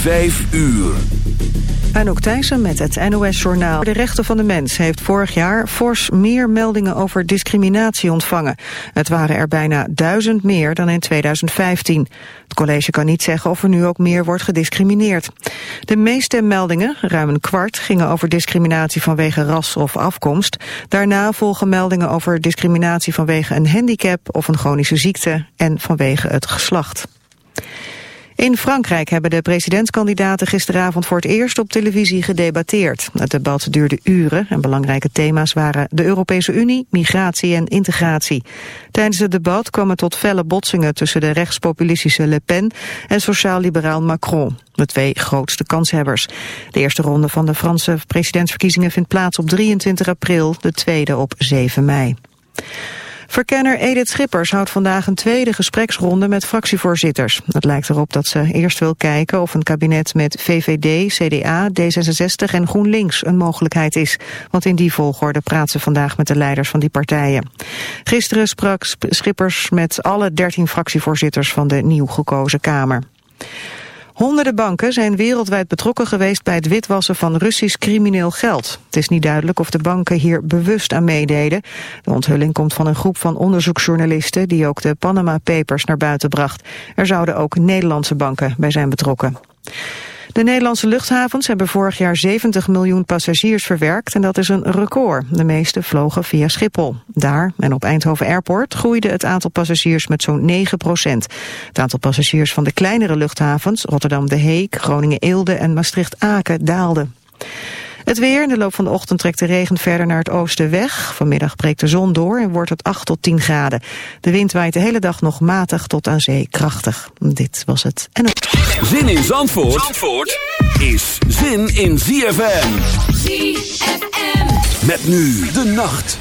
Vijf uur. Anouk Thijssen met het NOS-journaal. De rechten van de mens heeft vorig jaar fors meer meldingen over discriminatie ontvangen. Het waren er bijna duizend meer dan in 2015. Het college kan niet zeggen of er nu ook meer wordt gediscrimineerd. De meeste meldingen, ruim een kwart, gingen over discriminatie vanwege ras of afkomst. Daarna volgen meldingen over discriminatie vanwege een handicap of een chronische ziekte en vanwege het geslacht. In Frankrijk hebben de presidentskandidaten gisteravond voor het eerst op televisie gedebatteerd. Het debat duurde uren en belangrijke thema's waren de Europese Unie, migratie en integratie. Tijdens het debat kwam het tot felle botsingen tussen de rechtspopulistische Le Pen en sociaal-liberaal Macron, de twee grootste kanshebbers. De eerste ronde van de Franse presidentsverkiezingen vindt plaats op 23 april, de tweede op 7 mei. Verkenner Edith Schippers houdt vandaag een tweede gespreksronde met fractievoorzitters. Het lijkt erop dat ze eerst wil kijken of een kabinet met VVD, CDA, D66 en GroenLinks een mogelijkheid is. Want in die volgorde praat ze vandaag met de leiders van die partijen. Gisteren sprak Schippers met alle dertien fractievoorzitters van de nieuw gekozen Kamer. Honderden banken zijn wereldwijd betrokken geweest bij het witwassen van Russisch crimineel geld. Het is niet duidelijk of de banken hier bewust aan meededen. De onthulling komt van een groep van onderzoeksjournalisten die ook de Panama Papers naar buiten bracht. Er zouden ook Nederlandse banken bij zijn betrokken. De Nederlandse luchthavens hebben vorig jaar 70 miljoen passagiers verwerkt en dat is een record. De meeste vlogen via Schiphol. Daar en op Eindhoven Airport groeide het aantal passagiers met zo'n 9 procent. Het aantal passagiers van de kleinere luchthavens, Rotterdam De Heek, Groningen Eelde en Maastricht Aken daalde. Het weer in de loop van de ochtend trekt de regen verder naar het oosten weg. Vanmiddag breekt de zon door en wordt het 8 tot 10 graden. De wind waait de hele dag nog matig tot aan zee krachtig. Dit was het. En... Zin in Zandvoort, Zandvoort is zin in ZFM. ZFM. Met nu de nacht.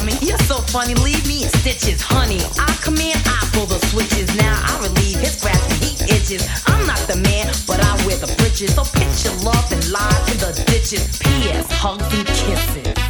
dummy. You're so funny, leave me in stitches, honey. I command, I pull the switches. Now I relieve his grasp, he itches. I'm not the man, but I wear the britches. So pitch your love and lie to the ditches. P.S. Hugs and kisses.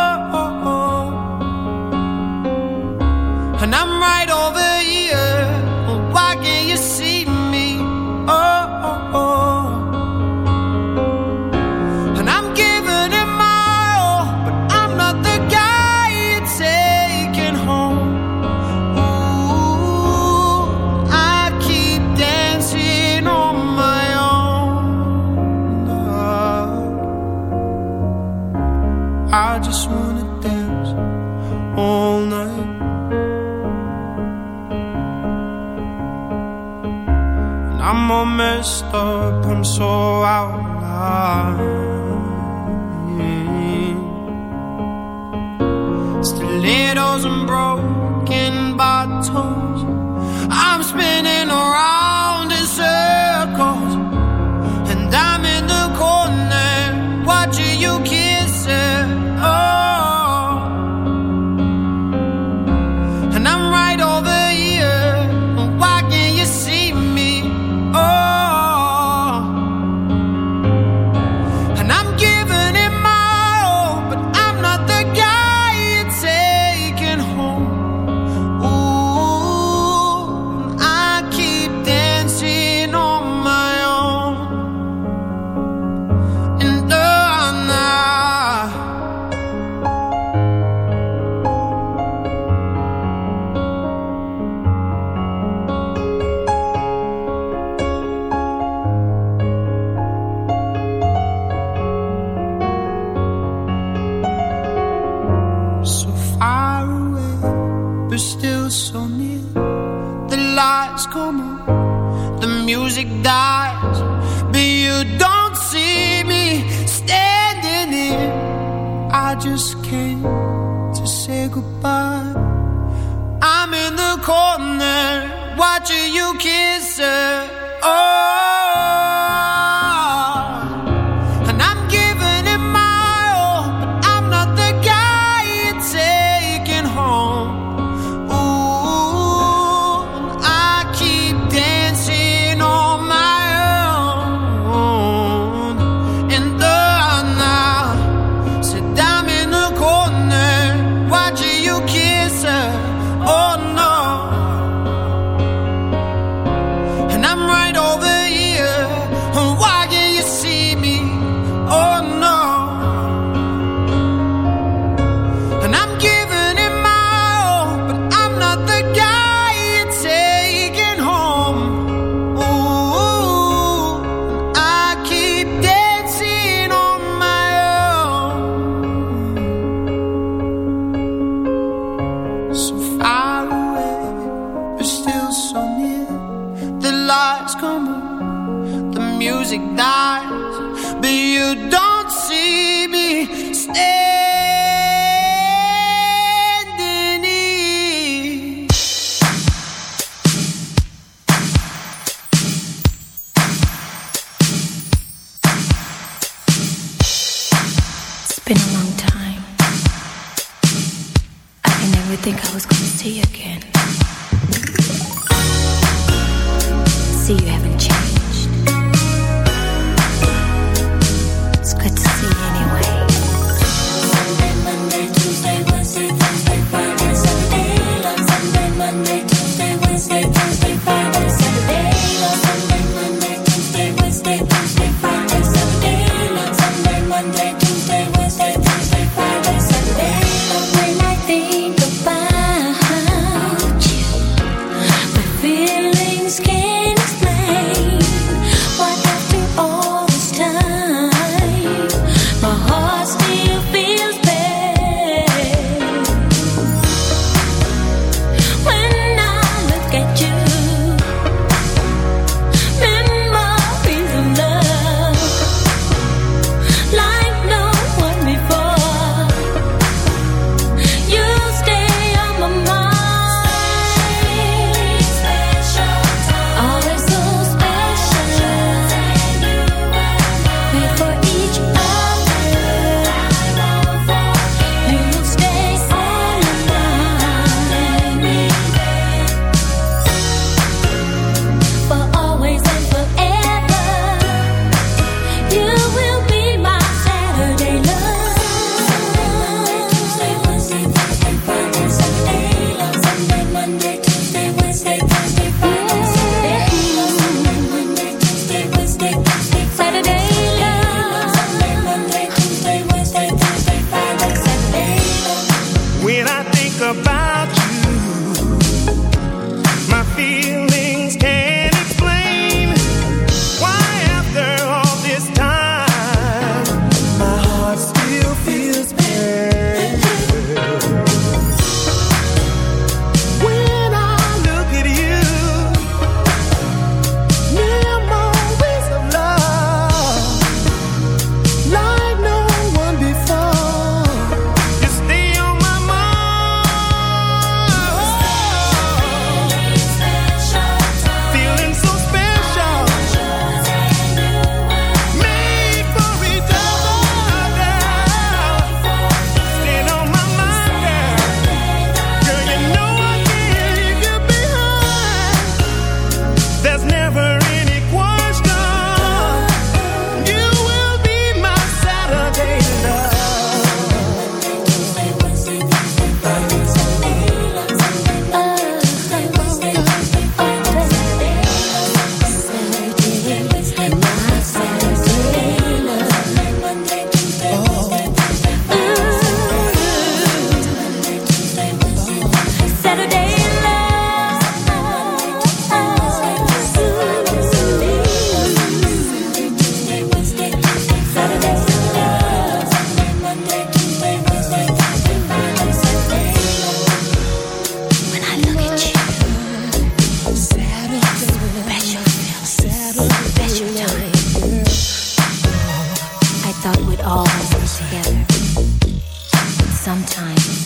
up, I'm so out of line. Mm. Stilettos and broken bottles, I'm spinning around.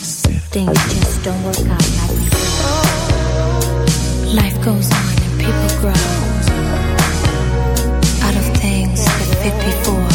Things just don't work out like we thought. Life goes on and people grow out of things that fit before.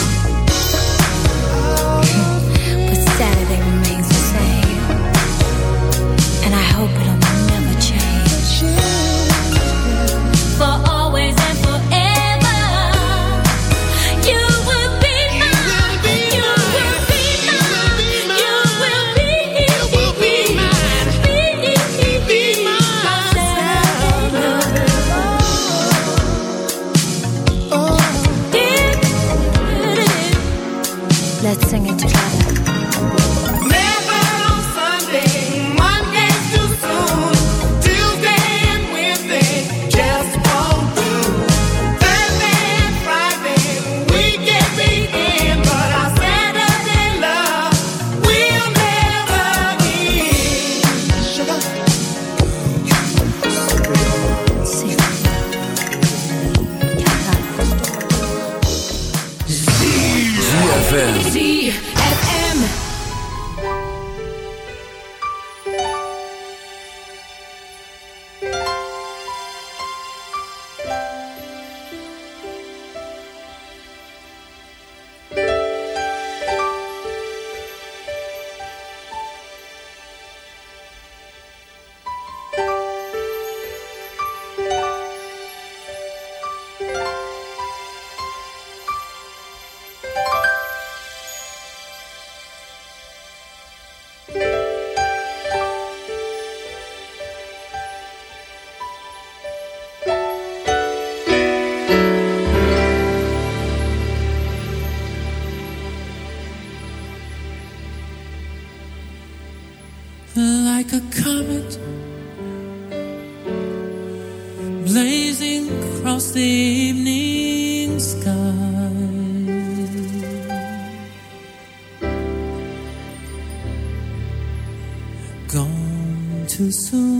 soon.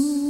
soon.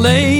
alleen.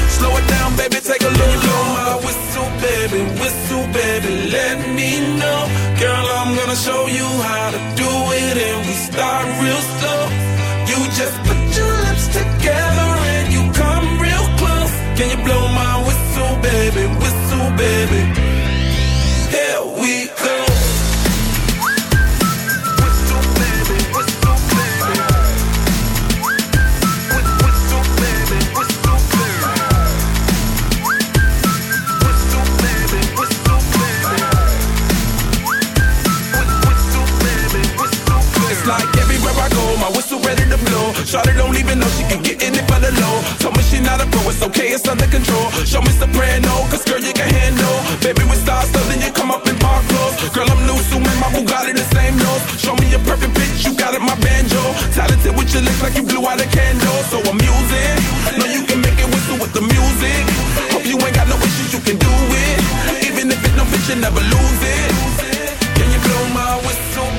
Pro, it's it's under control. Show me soprano, cause girl, you can handle. Baby, we start so then you come up in park clothes. Girl, I'm new, so man, my Bugatti the same nose. Show me a perfect pitch, you got it, my banjo. Talented with your lips like you blew out a candle. So I'm using, know you can make it whistle with the music. Hope you ain't got no issues, you can do it. Even if it don't fit, you never lose it.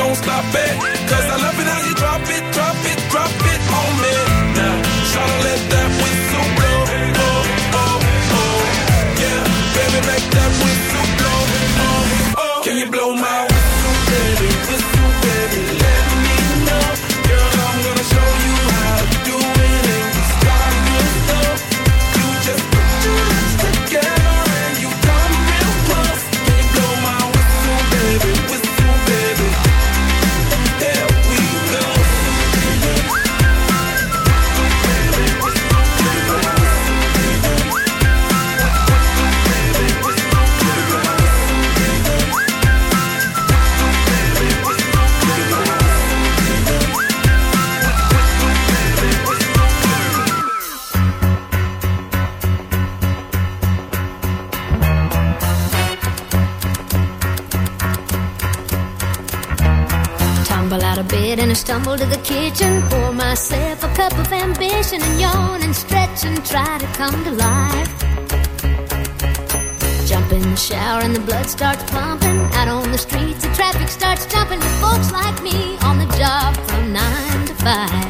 Don't stop it. Cause and try to come to life. Jump in the shower and the blood starts pumping. Out on the streets, the traffic starts jumping with folks like me on the job from nine to five.